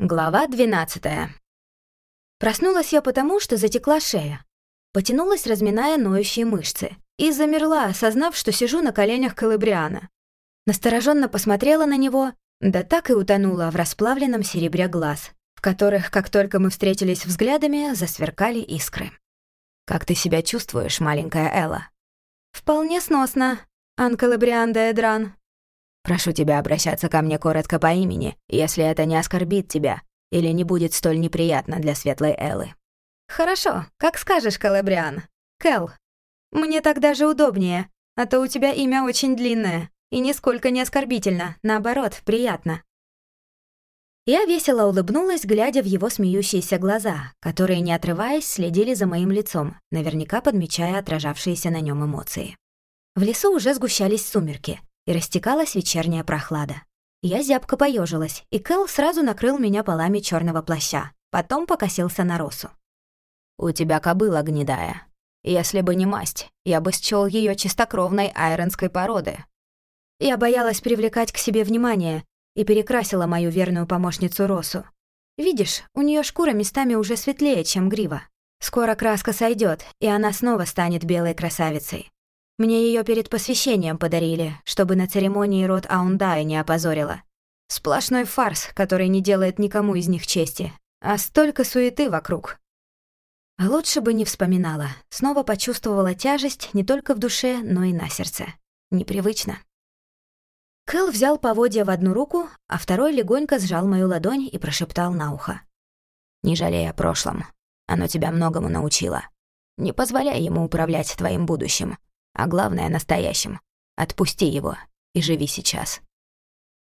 Глава 12 Проснулась я потому, что затекла шея. Потянулась, разминая ноющие мышцы, и замерла, осознав, что сижу на коленях Калабриана. Настороженно посмотрела на него, да так и утонула в расплавленном серебре глаз, в которых, как только мы встретились взглядами, засверкали искры. «Как ты себя чувствуешь, маленькая Элла?» «Вполне сносно, Анкалабриан де Эдран», Прошу тебя обращаться ко мне коротко по имени, если это не оскорбит тебя или не будет столь неприятно для светлой Эллы». «Хорошо, как скажешь, Калабриан. Кэл. Мне так даже удобнее, а то у тебя имя очень длинное и нисколько не оскорбительно, наоборот, приятно». Я весело улыбнулась, глядя в его смеющиеся глаза, которые, не отрываясь, следили за моим лицом, наверняка подмечая отражавшиеся на нем эмоции. В лесу уже сгущались сумерки, и растекалась вечерняя прохлада. Я зябко поежилась, и Кэл сразу накрыл меня полами черного плаща, потом покосился на Росу. «У тебя кобыла гнедая. Если бы не масть, я бы счёл ее чистокровной айронской породы». Я боялась привлекать к себе внимание и перекрасила мою верную помощницу Росу. Видишь, у нее шкура местами уже светлее, чем грива. Скоро краска сойдет, и она снова станет белой красавицей. Мне ее перед посвящением подарили, чтобы на церемонии род Аундая не опозорила. Сплошной фарс, который не делает никому из них чести. А столько суеты вокруг. Лучше бы не вспоминала. Снова почувствовала тяжесть не только в душе, но и на сердце. Непривычно. Кэл взял поводья в одну руку, а второй легонько сжал мою ладонь и прошептал на ухо. «Не жалей о прошлом. Оно тебя многому научило. Не позволяй ему управлять твоим будущим а главное — настоящим. Отпусти его и живи сейчас».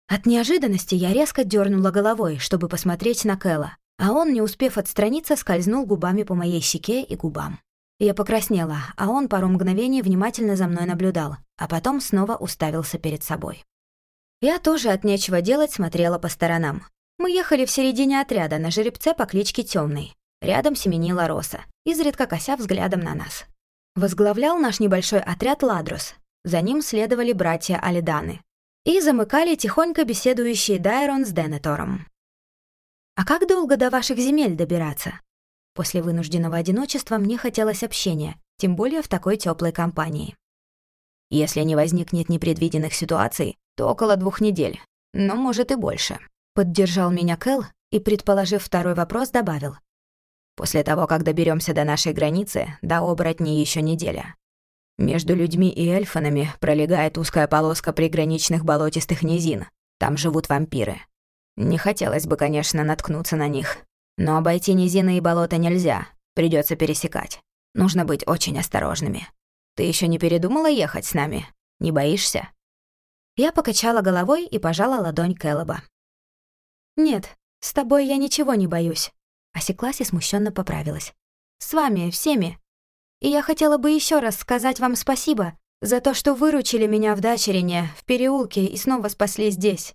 От неожиданности я резко дернула головой, чтобы посмотреть на Кэлла, а он, не успев отстраниться, скользнул губами по моей щеке и губам. Я покраснела, а он пару мгновений внимательно за мной наблюдал, а потом снова уставился перед собой. Я тоже от нечего делать смотрела по сторонам. Мы ехали в середине отряда на жеребце по кличке Темный. Рядом семенила Роса, изредка кося взглядом на нас. Возглавлял наш небольшой отряд Ладрус. За ним следовали братья Алиданы. И замыкали тихонько беседующие Дайрон с Денетором. «А как долго до ваших земель добираться?» После вынужденного одиночества мне хотелось общения, тем более в такой теплой компании. Если не возникнет непредвиденных ситуаций, то около двух недель, но может и больше. Поддержал меня Кэл и, предположив второй вопрос, добавил. После того, как доберемся до нашей границы, до оборотней еще неделя. Между людьми и эльфанами пролегает узкая полоска приграничных болотистых низин. Там живут вампиры. Не хотелось бы, конечно, наткнуться на них. Но обойти низины и болота нельзя. Придется пересекать. Нужно быть очень осторожными. Ты еще не передумала ехать с нами? Не боишься?» Я покачала головой и пожала ладонь Кэллоба. «Нет, с тобой я ничего не боюсь. Осеклась и смущенно поправилась. «С вами, всеми. И я хотела бы еще раз сказать вам спасибо за то, что выручили меня в Дачерине, в переулке и снова спасли здесь.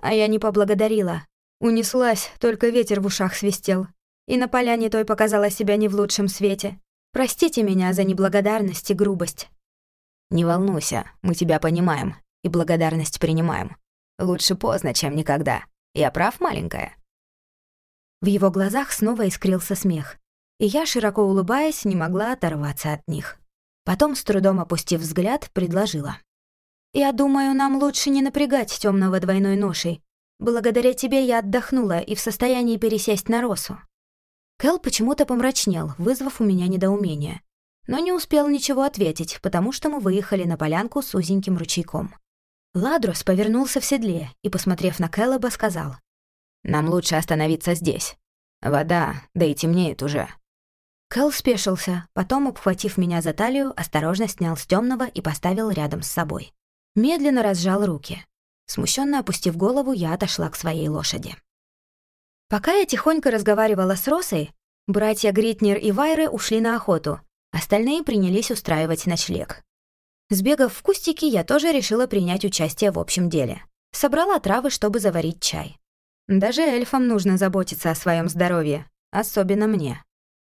А я не поблагодарила. Унеслась, только ветер в ушах свистел. И на поляне той показала себя не в лучшем свете. Простите меня за неблагодарность и грубость». «Не волнуйся, мы тебя понимаем и благодарность принимаем. Лучше поздно, чем никогда. Я прав, маленькая?» В его глазах снова искрился смех, и я, широко улыбаясь, не могла оторваться от них. Потом, с трудом опустив взгляд, предложила. «Я думаю, нам лучше не напрягать темного двойной ношей. Благодаря тебе я отдохнула и в состоянии пересесть на росу». Кэл почему-то помрачнел, вызвав у меня недоумение. Но не успел ничего ответить, потому что мы выехали на полянку с узеньким ручейком. Ладрос повернулся в седле и, посмотрев на Кэллоба, сказал. Нам лучше остановиться здесь. Вода, да и темнеет уже». Кэл спешился, потом, обхватив меня за талию, осторожно снял с темного и поставил рядом с собой. Медленно разжал руки. Смущенно опустив голову, я отошла к своей лошади. Пока я тихонько разговаривала с Росой, братья Гритнер и Вайры ушли на охоту, остальные принялись устраивать ночлег. Сбегав в кустики, я тоже решила принять участие в общем деле. Собрала травы, чтобы заварить чай. Даже эльфам нужно заботиться о своем здоровье, особенно мне.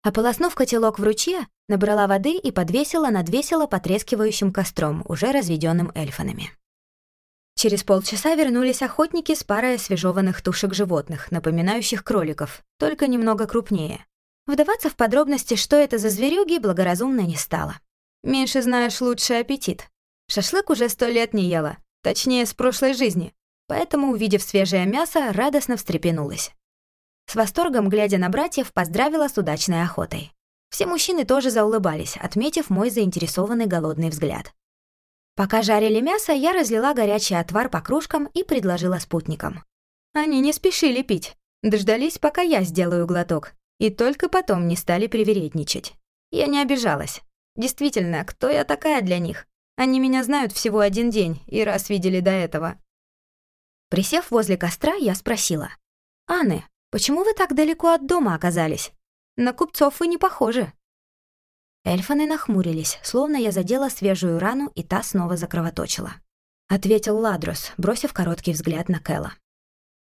Ополоснув котелок в ручье, набрала воды и подвесила над весело потрескивающим костром, уже разведенным эльфанами. Через полчаса вернулись охотники с парой освежеванных тушек животных, напоминающих кроликов, только немного крупнее. Вдаваться в подробности, что это за зверюги, благоразумно не стало. Меньше знаешь, лучше аппетит. Шашлык уже сто лет не ела, точнее, с прошлой жизни, поэтому, увидев свежее мясо, радостно встрепенулась. С восторгом, глядя на братьев, поздравила с удачной охотой. Все мужчины тоже заулыбались, отметив мой заинтересованный голодный взгляд. Пока жарили мясо, я разлила горячий отвар по кружкам и предложила спутникам. Они не спешили пить, дождались, пока я сделаю глоток, и только потом не стали привередничать. Я не обижалась. Действительно, кто я такая для них? Они меня знают всего один день и раз видели до этого. Присев возле костра, я спросила. «Анны, почему вы так далеко от дома оказались? На купцов вы не похожи». Эльфаны нахмурились, словно я задела свежую рану, и та снова закровоточила. Ответил Ладрос, бросив короткий взгляд на Кэла.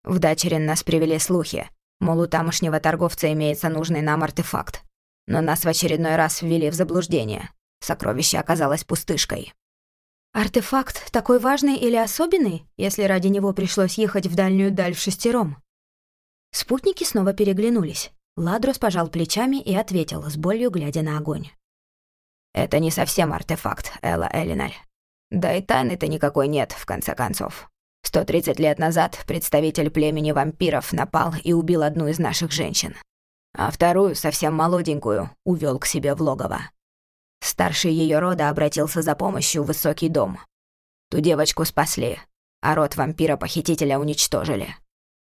«В Дачерин нас привели слухи. Мол, у тамошнего торговца имеется нужный нам артефакт. Но нас в очередной раз ввели в заблуждение. Сокровище оказалось пустышкой. Артефакт такой важный или особенный, если ради него пришлось ехать в дальнюю даль в шестером? Спутники снова переглянулись. Ладрос пожал плечами и ответил, с болью глядя на огонь. «Это не совсем артефакт, Элла Элиналь. Да и тайны-то никакой нет, в конце концов. 130 лет назад представитель племени вампиров напал и убил одну из наших женщин. А вторую, совсем молоденькую, увел к себе в логово. Старший ее рода обратился за помощью в высокий дом. Ту девочку спасли, а род вампира-похитителя уничтожили.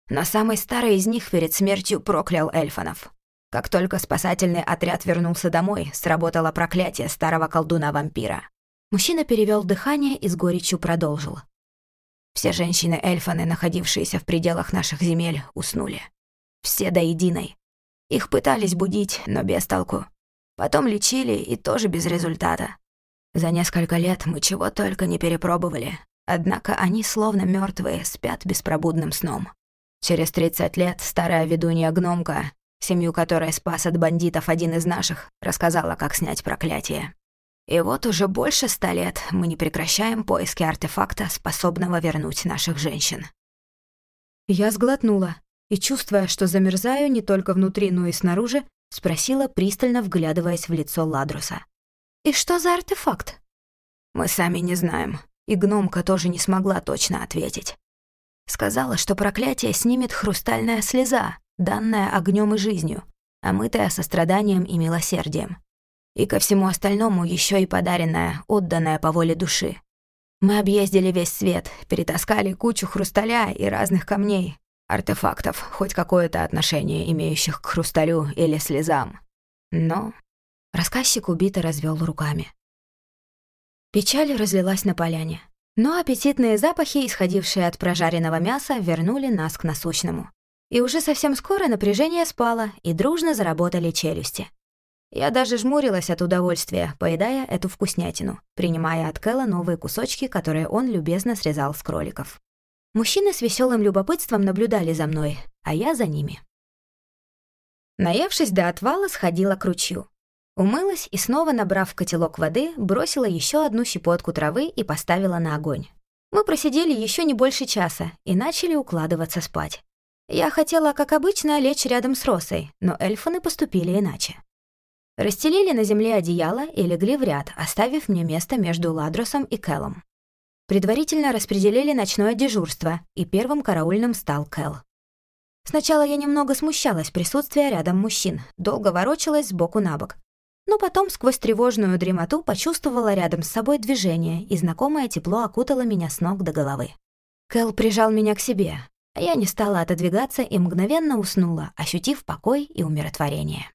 Но самый старый из них перед смертью проклял эльфанов. Как только спасательный отряд вернулся домой, сработало проклятие старого колдуна-вампира. Мужчина перевел дыхание и с горечью продолжил. Все женщины-эльфаны, находившиеся в пределах наших земель, уснули. Все до единой. Их пытались будить, но без толку. Потом лечили, и тоже без результата. За несколько лет мы чего только не перепробовали. Однако они, словно мертвые, спят беспробудным сном. Через 30 лет старая ведунья-гномка, семью которой спас от бандитов один из наших, рассказала, как снять проклятие. И вот уже больше ста лет мы не прекращаем поиски артефакта, способного вернуть наших женщин. Я сглотнула и, чувствуя, что замерзаю не только внутри, но и снаружи, спросила, пристально вглядываясь в лицо Ладруса. «И что за артефакт?» «Мы сами не знаем, и гномка тоже не смогла точно ответить. Сказала, что проклятие снимет хрустальная слеза, данная огнем и жизнью, омытая состраданием и милосердием и ко всему остальному еще и подаренная, отданная по воле души. Мы объездили весь свет, перетаскали кучу хрусталя и разных камней, артефактов, хоть какое-то отношение имеющих к хрусталю или слезам. Но рассказчик убито развел руками. Печаль разлилась на поляне, но аппетитные запахи, исходившие от прожаренного мяса, вернули нас к насущному. И уже совсем скоро напряжение спало, и дружно заработали челюсти. Я даже жмурилась от удовольствия, поедая эту вкуснятину, принимая от Кэлла новые кусочки, которые он любезно срезал с кроликов. Мужчины с веселым любопытством наблюдали за мной, а я за ними. Наевшись до отвала, сходила к ручью. Умылась и снова, набрав в котелок воды, бросила еще одну щепотку травы и поставила на огонь. Мы просидели еще не больше часа и начали укладываться спать. Я хотела, как обычно, лечь рядом с Росой, но эльфаны поступили иначе. Расстелили на земле одеяло и легли в ряд, оставив мне место между Ладросом и Кэлом. Предварительно распределили ночное дежурство, и первым караульным стал Кэл. Сначала я немного смущалась присутствия рядом мужчин, долго ворочалась сбоку на бок. Но потом сквозь тревожную дремоту почувствовала рядом с собой движение, и знакомое тепло окутало меня с ног до головы. Кэл прижал меня к себе, а я не стала отодвигаться и мгновенно уснула, ощутив покой и умиротворение.